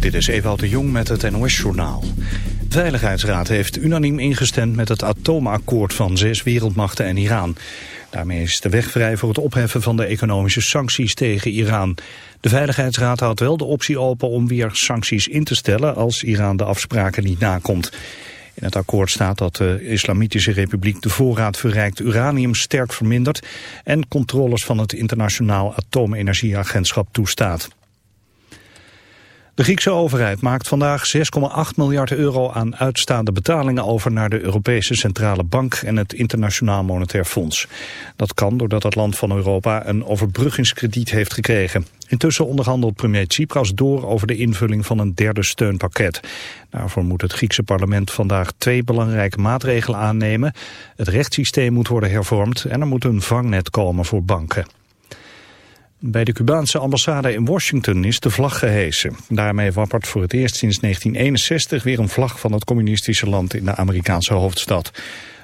Dit is Ewout de Jong met het NOS-journaal. De Veiligheidsraad heeft unaniem ingestemd met het atoomakkoord van zes wereldmachten en Iran. Daarmee is de weg vrij voor het opheffen van de economische sancties tegen Iran. De Veiligheidsraad houdt wel de optie open om weer sancties in te stellen als Iran de afspraken niet nakomt. In het akkoord staat dat de Islamitische Republiek de voorraad verrijkt uranium sterk vermindert en controles van het Internationaal Atoomenergieagentschap toestaat. De Griekse overheid maakt vandaag 6,8 miljard euro aan uitstaande betalingen over naar de Europese Centrale Bank en het Internationaal Monetair Fonds. Dat kan doordat het land van Europa een overbruggingskrediet heeft gekregen. Intussen onderhandelt premier Tsipras door over de invulling van een derde steunpakket. Daarvoor moet het Griekse parlement vandaag twee belangrijke maatregelen aannemen. Het rechtssysteem moet worden hervormd en er moet een vangnet komen voor banken. Bij de Cubaanse ambassade in Washington is de vlag gehesen. Daarmee wappert voor het eerst sinds 1961 weer een vlag van het communistische land in de Amerikaanse hoofdstad.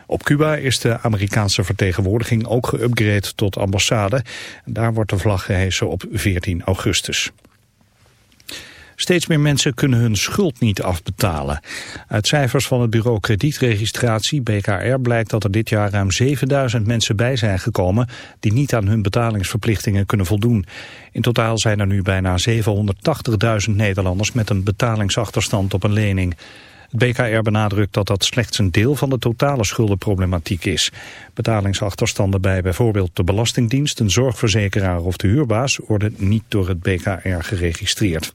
Op Cuba is de Amerikaanse vertegenwoordiging ook geüpgrade tot ambassade. Daar wordt de vlag gehesen op 14 augustus. Steeds meer mensen kunnen hun schuld niet afbetalen. Uit cijfers van het bureau kredietregistratie BKR blijkt dat er dit jaar ruim 7000 mensen bij zijn gekomen die niet aan hun betalingsverplichtingen kunnen voldoen. In totaal zijn er nu bijna 780.000 Nederlanders met een betalingsachterstand op een lening. Het BKR benadrukt dat dat slechts een deel van de totale schuldenproblematiek is. Betalingsachterstanden bij bijvoorbeeld de Belastingdienst, een zorgverzekeraar of de huurbaas worden niet door het BKR geregistreerd.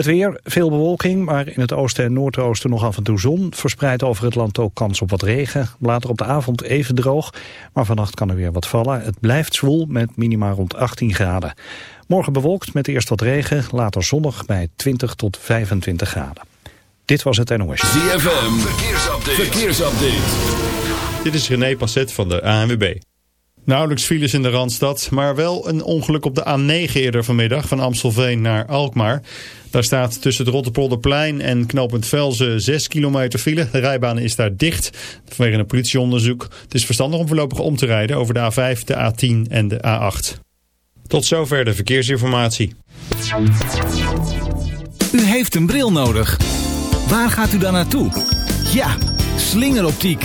Het weer, veel bewolking, maar in het oosten en noordoosten nog af en toe zon. Verspreid over het land ook kans op wat regen. Later op de avond even droog, maar vannacht kan er weer wat vallen. Het blijft zwoel met minima rond 18 graden. Morgen bewolkt met eerst wat regen, later zonnig bij 20 tot 25 graden. Dit was het NOS. ZFM, verkeersupdate. verkeersupdate. Dit is René Passet van de ANWB. Nauwelijks files in de Randstad, maar wel een ongeluk op de A9 eerder vanmiddag van Amstelveen naar Alkmaar. Daar staat tussen het Rotterpolderplein en knooppunt Velzen 6 kilometer file. De rijbaan is daar dicht vanwege een politieonderzoek. Het is verstandig om voorlopig om te rijden over de A5, de A10 en de A8. Tot zover de verkeersinformatie. U heeft een bril nodig. Waar gaat u dan naartoe? Ja, slingeroptiek.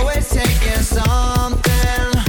always taking something.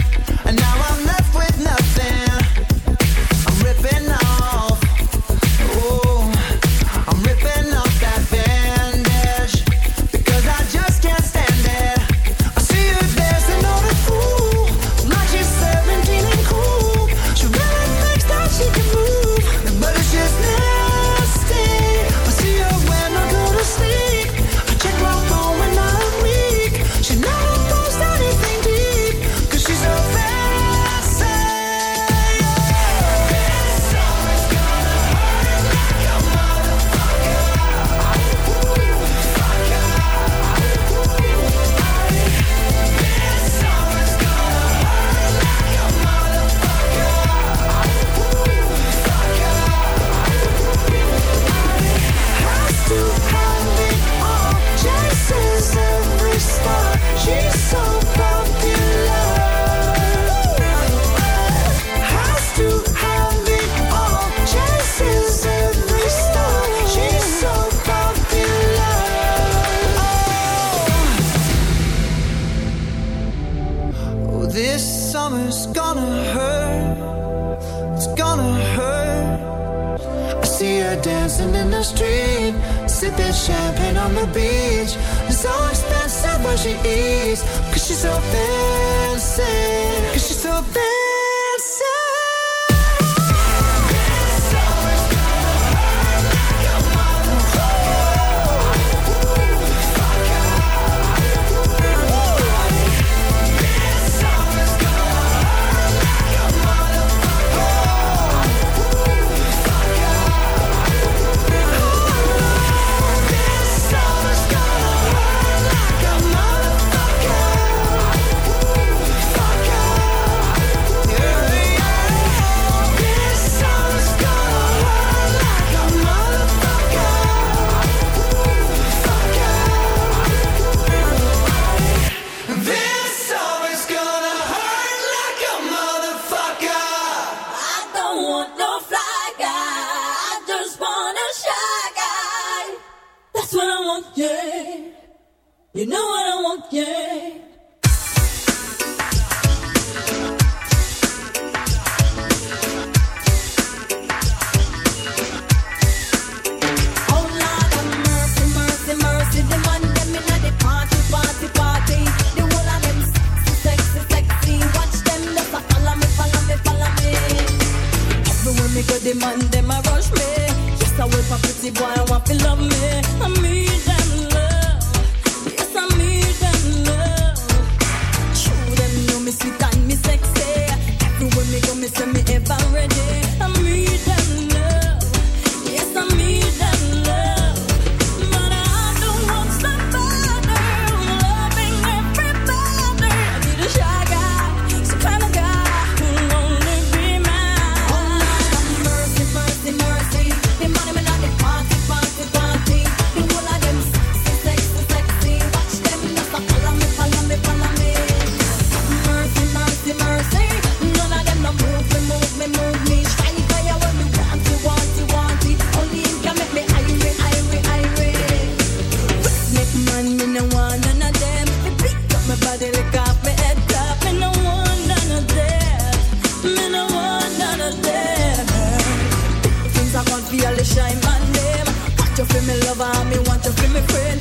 Me lover, me want you feel me friend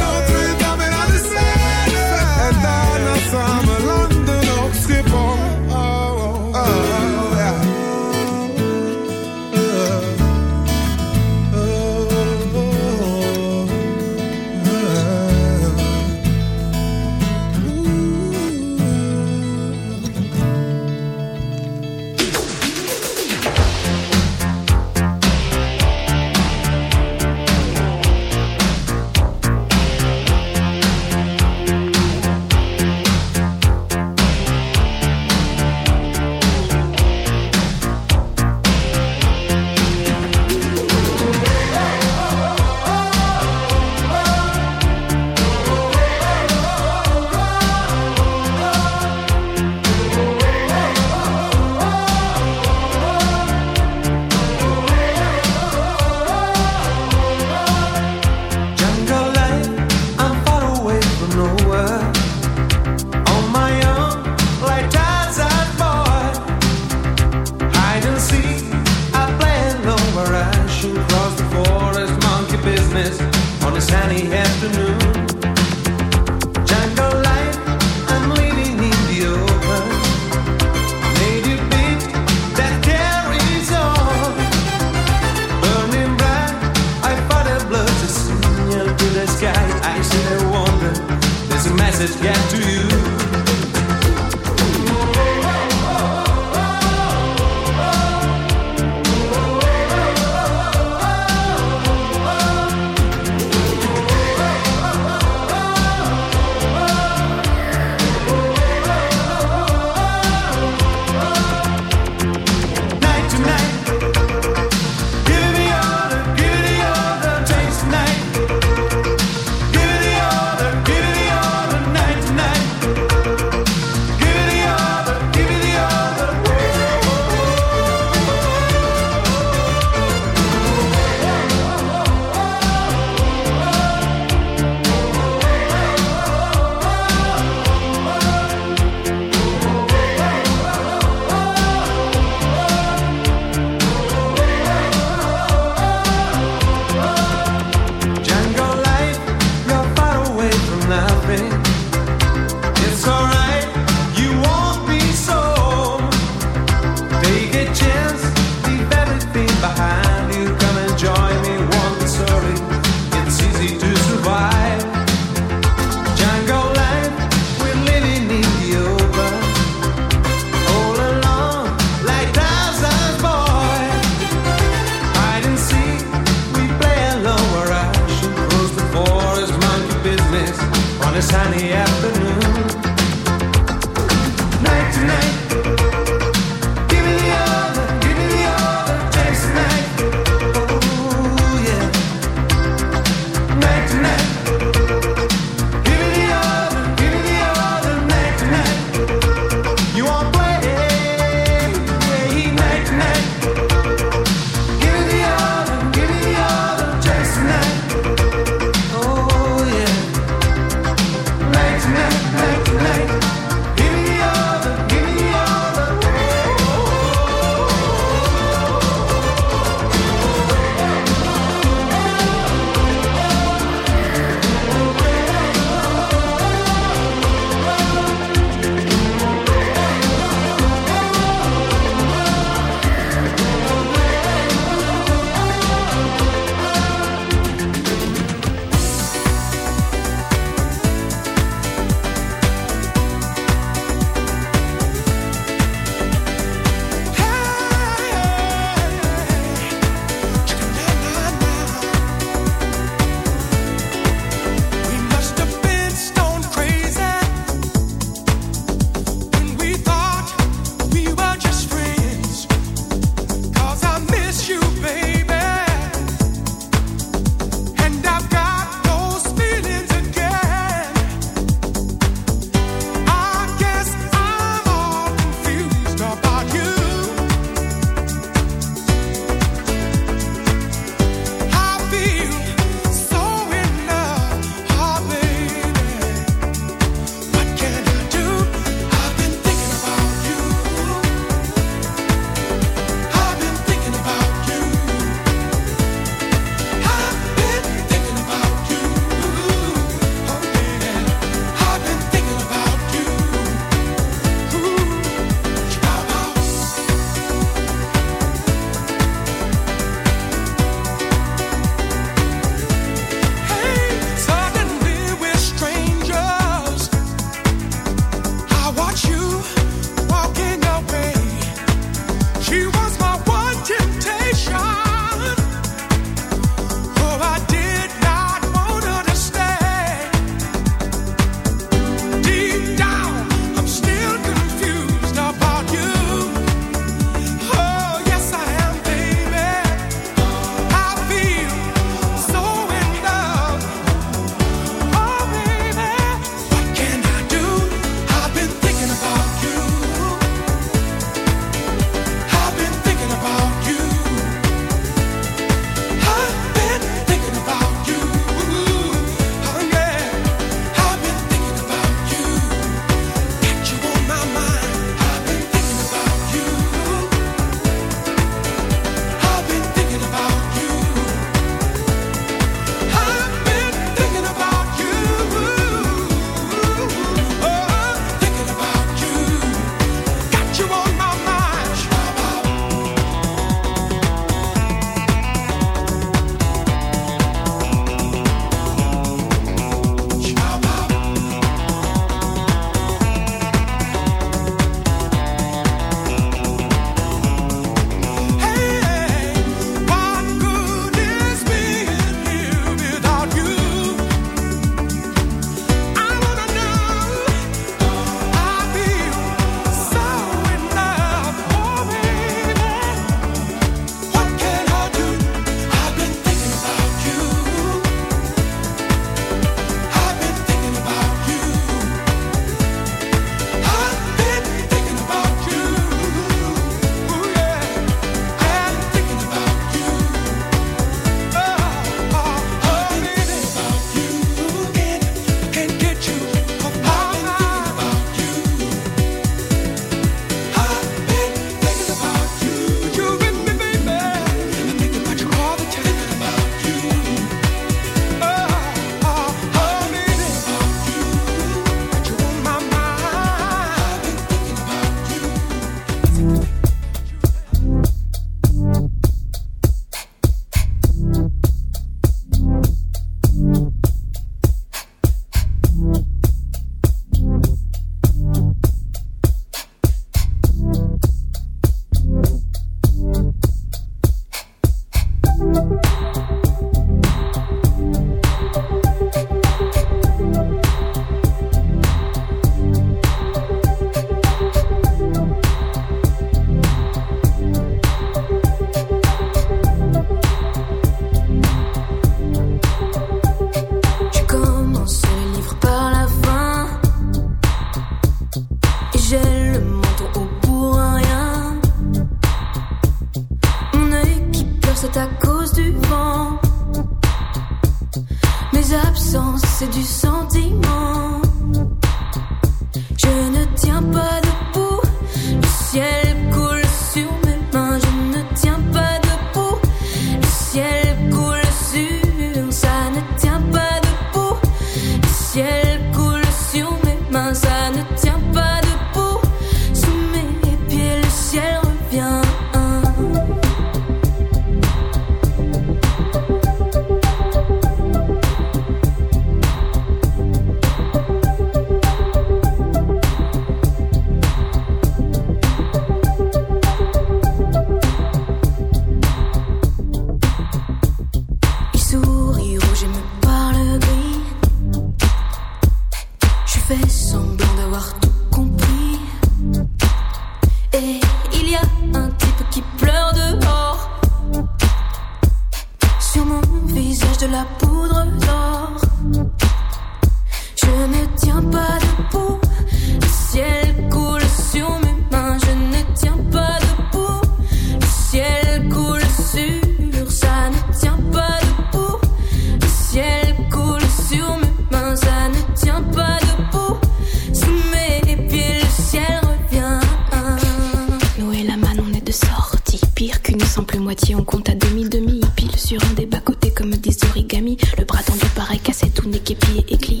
comme des origamis. Le bras tendu pareil, cassé tout niqué, pied et glié.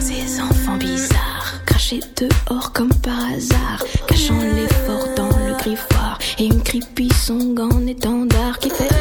Ces enfants bizarres, crachés dehors comme par hasard, cachant l'effort dans le griffoir. Et une creepy song en étendard qui fait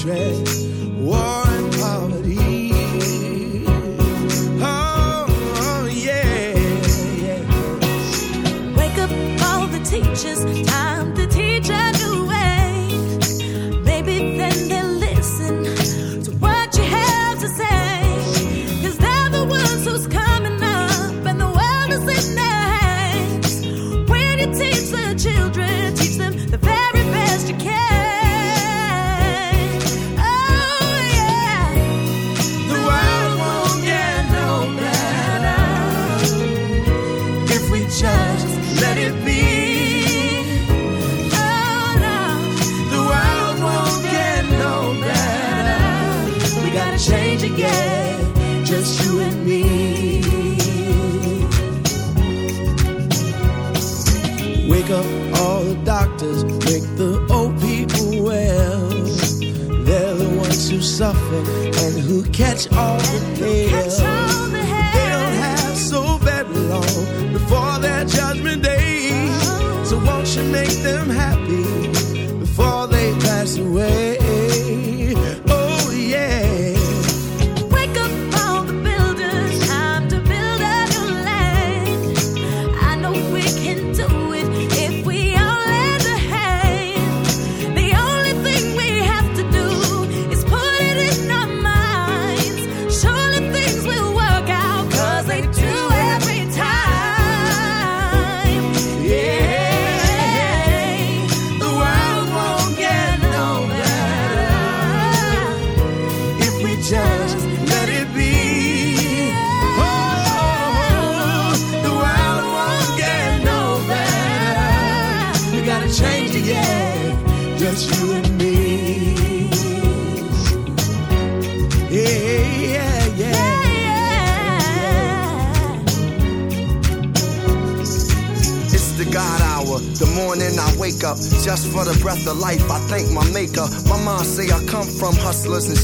track.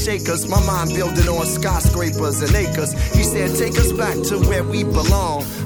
Shakers. My mind building on skyscrapers and acres. He said, take us back to where we belong.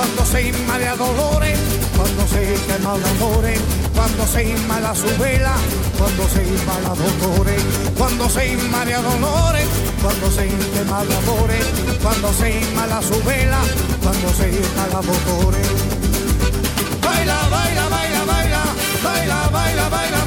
Cuando se inmala dolores, cuando se quema el amores, cuando se inmala su vela, cuando se inmala dolores, cuando se inmala dolores, cuando se quema el amores, cuando se inmala su vela, cuando se inmala dolores. Baila, baila, baila, baila, baila, baila, bailame,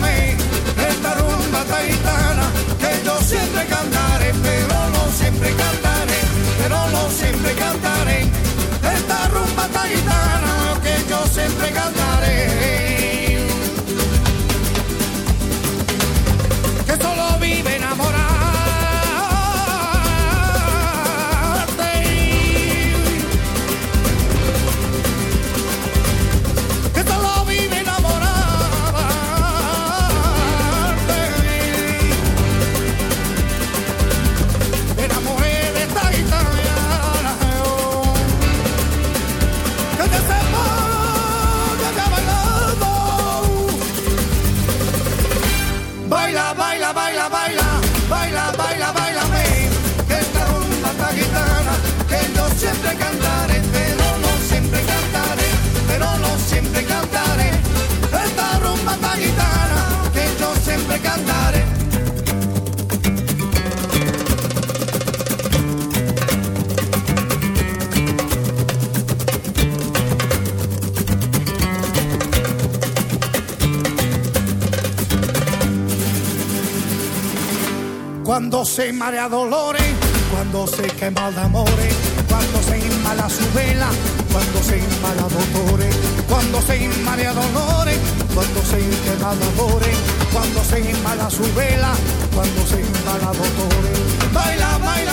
quema de amores, cuando se inmala su vela, cuando se inmala dolores, cuando se inmala dolores, cuando se quema de amores, cuando se inmala su vela, cuando se inmala baila, baila, baila,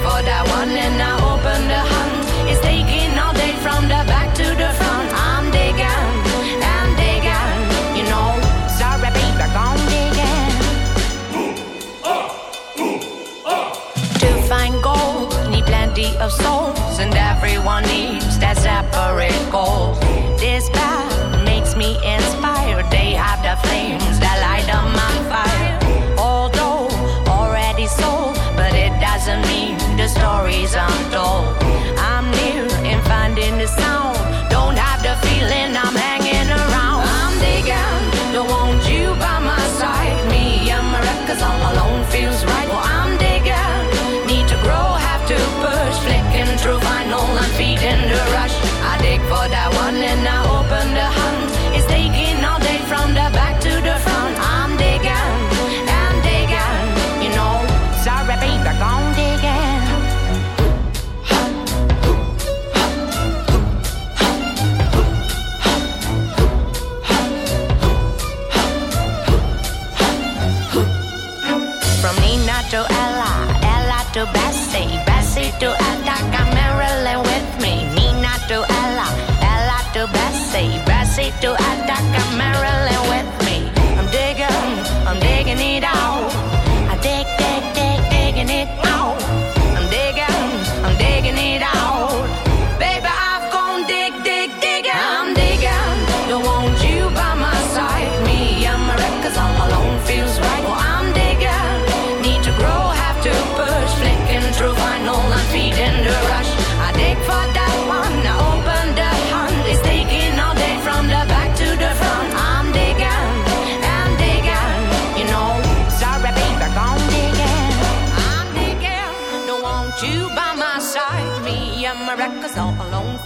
For that one and I open the hunt. It's taking all day from the back to the front. I'm digging, I'm digging, you know. Sorry, baby, I'm digging. To find gold, need plenty of souls, and everyone needs that separate goal. on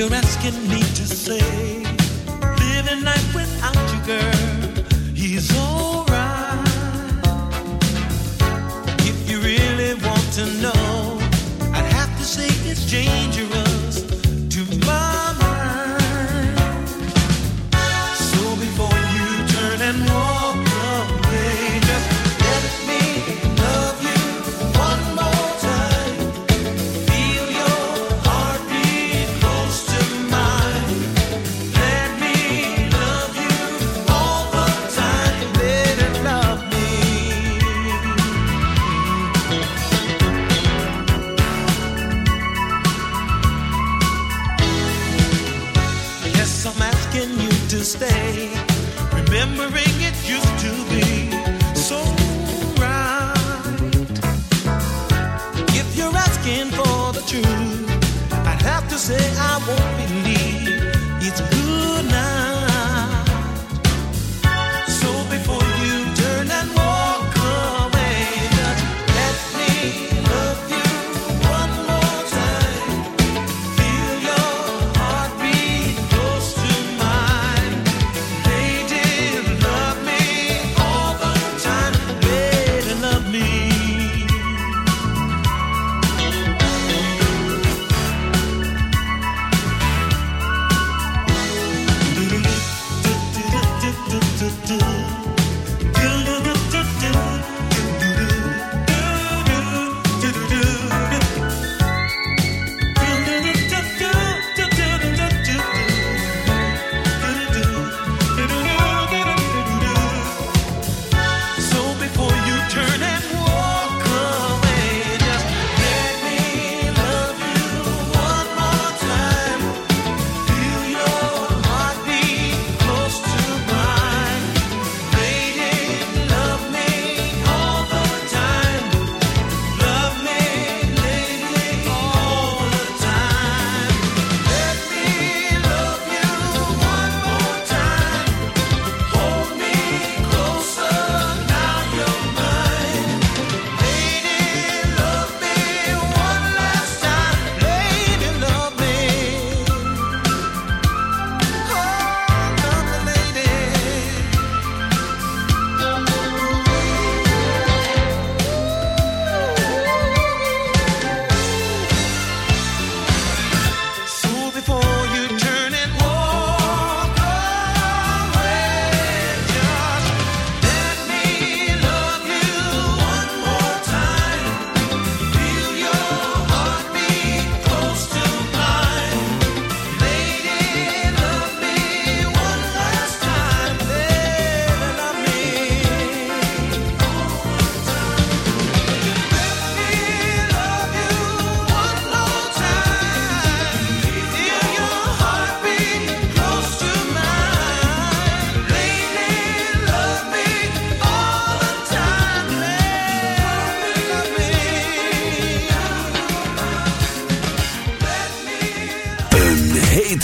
You're asking me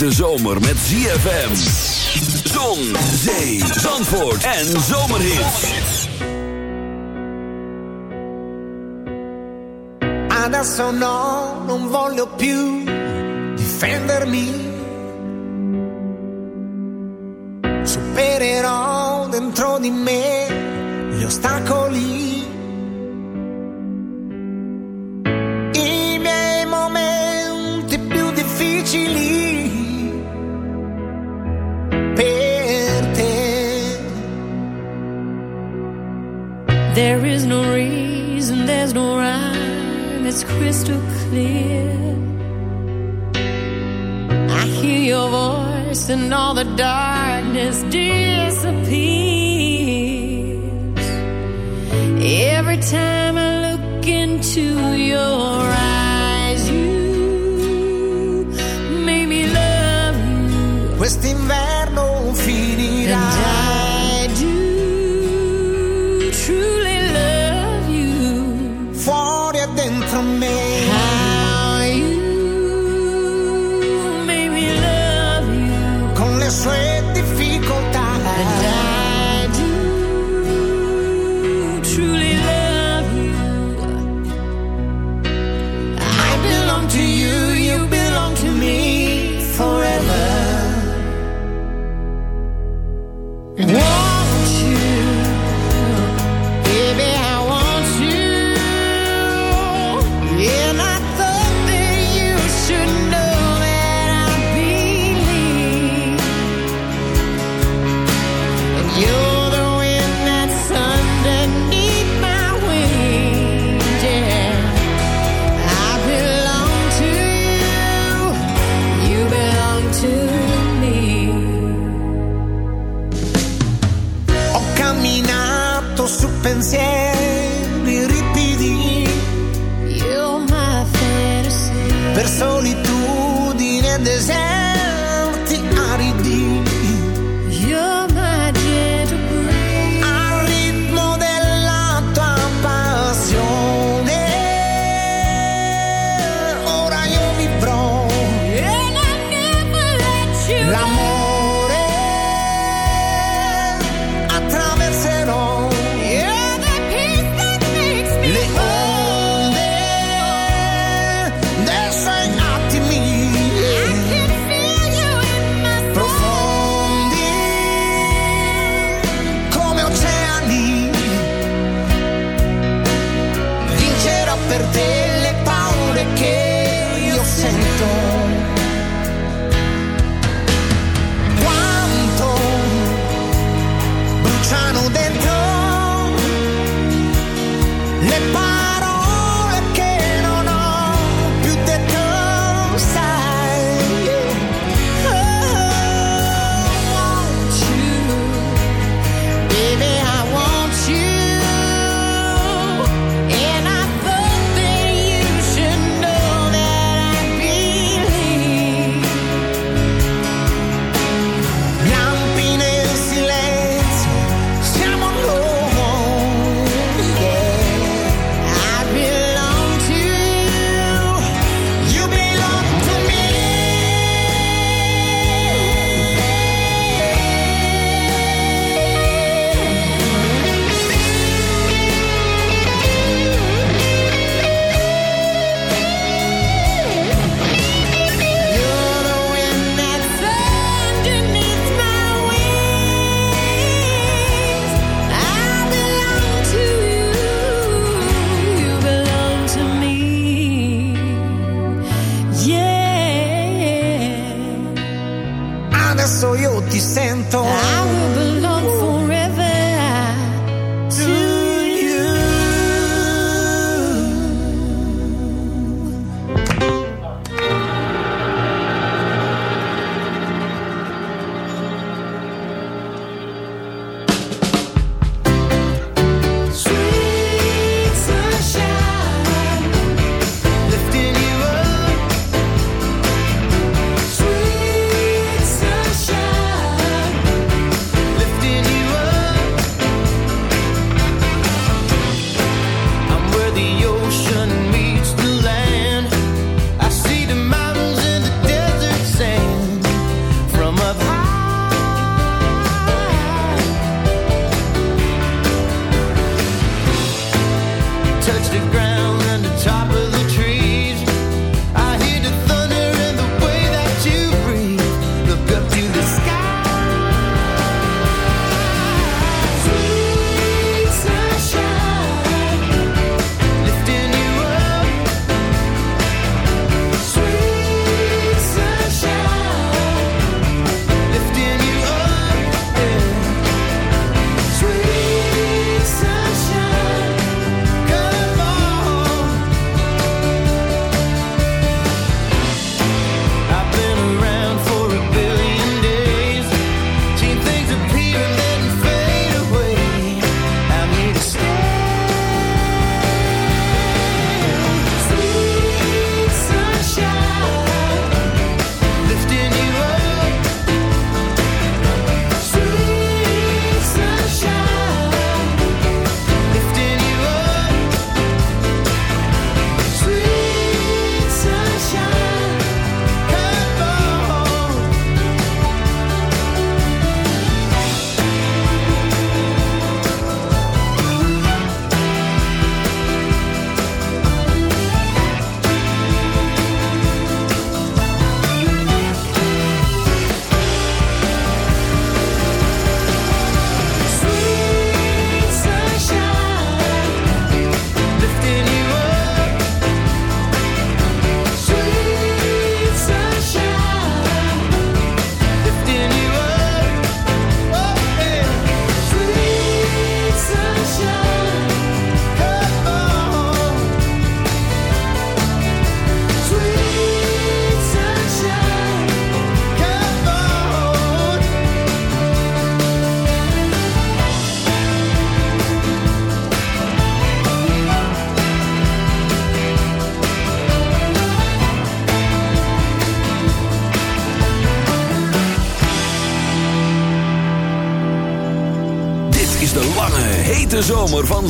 hete zomer met ZFM. Zon, zee, zandvoort en zomerhit. Adesso no, non voglio più difendermi. Supererò dentro di me gli ostacoli. There is no reason, there's no rhyme, it's crystal clear. I hear your voice and all the darkness disappears. Every time I look into your eyes, you make me love you. Quest'inverno finirà. And I do from me.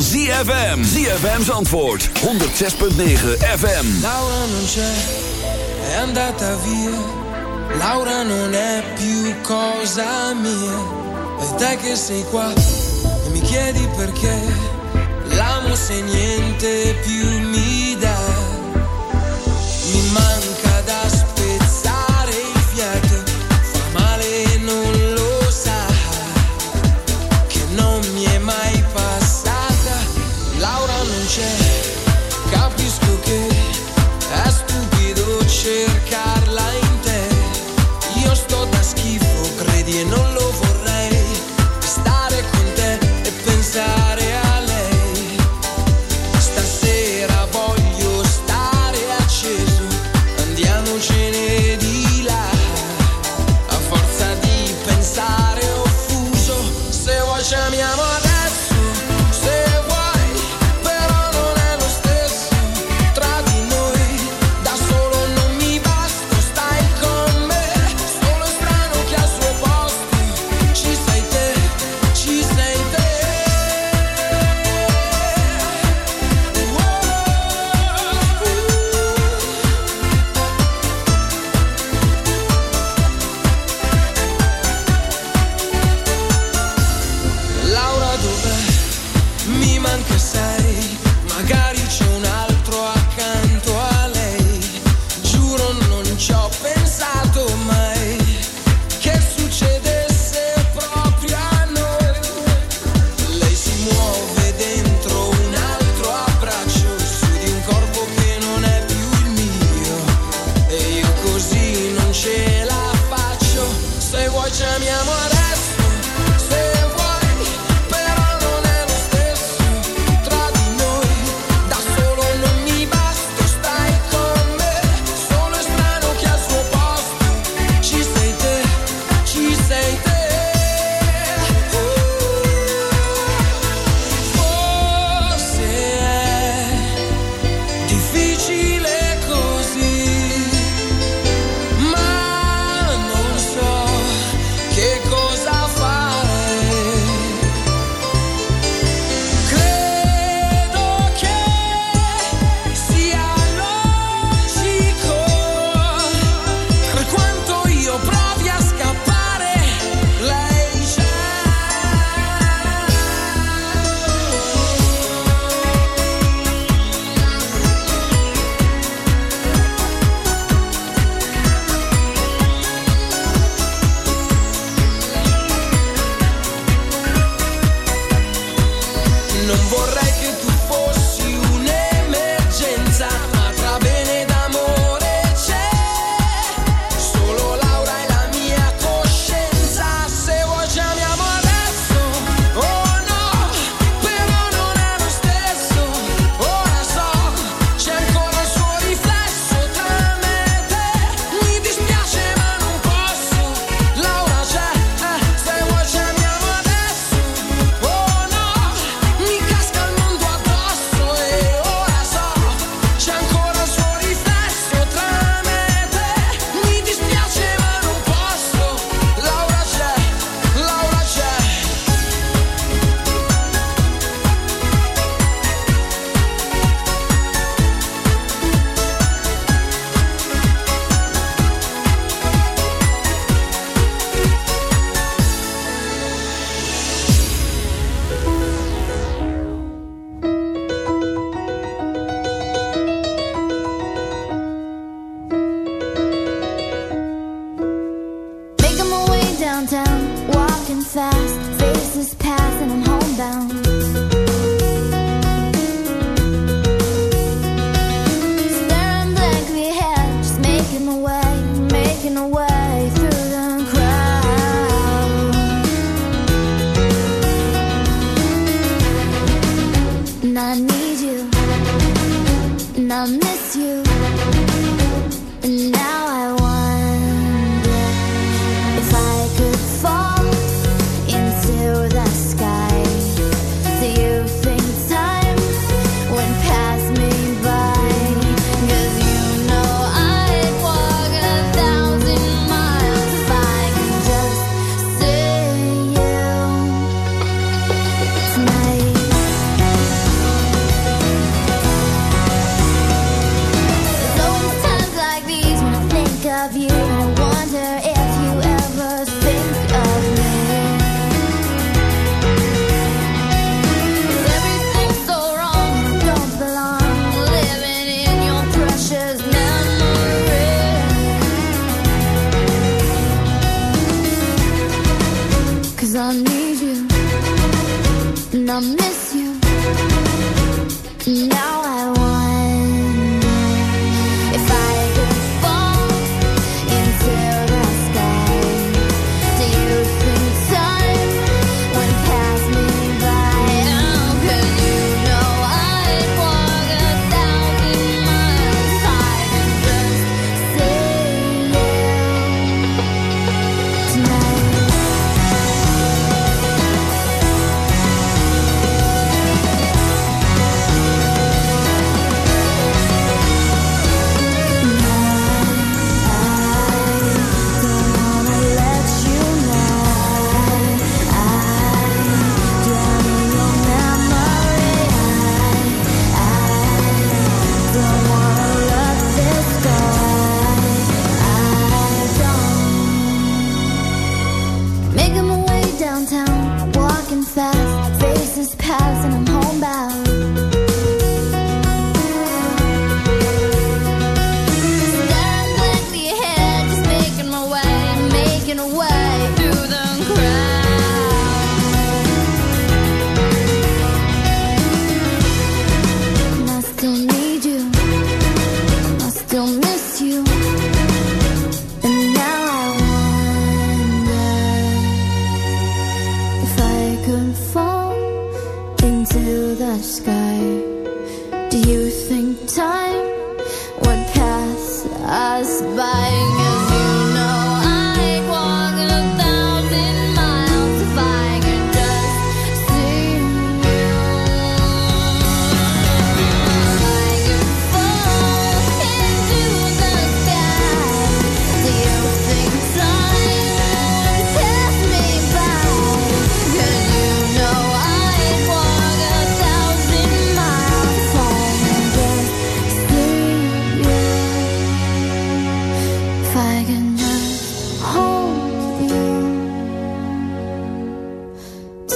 ZFM. ZFM's antwoord. 106.9 FM. Laura non c'è, è andata via. Laura non è più cosa mia. E te che sei qua e mi chiedi perché. L'amo se niente più mio.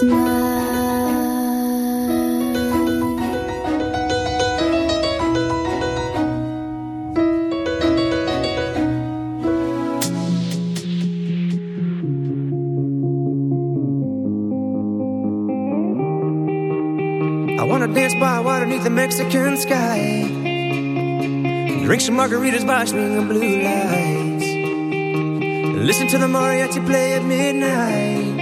I wanna dance by water beneath the Mexican sky. Drink some margaritas by swinging blue lights. Listen to the mariachi play at midnight.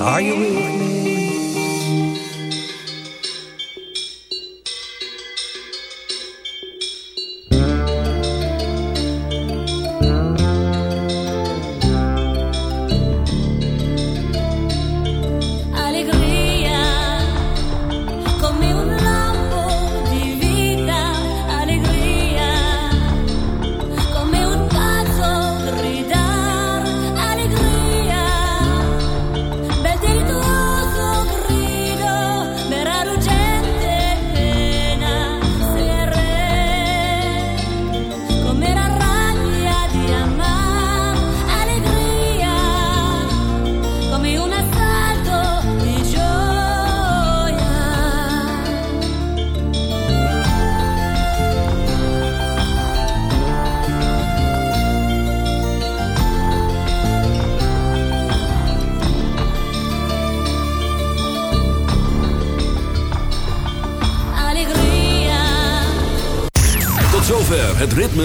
Are you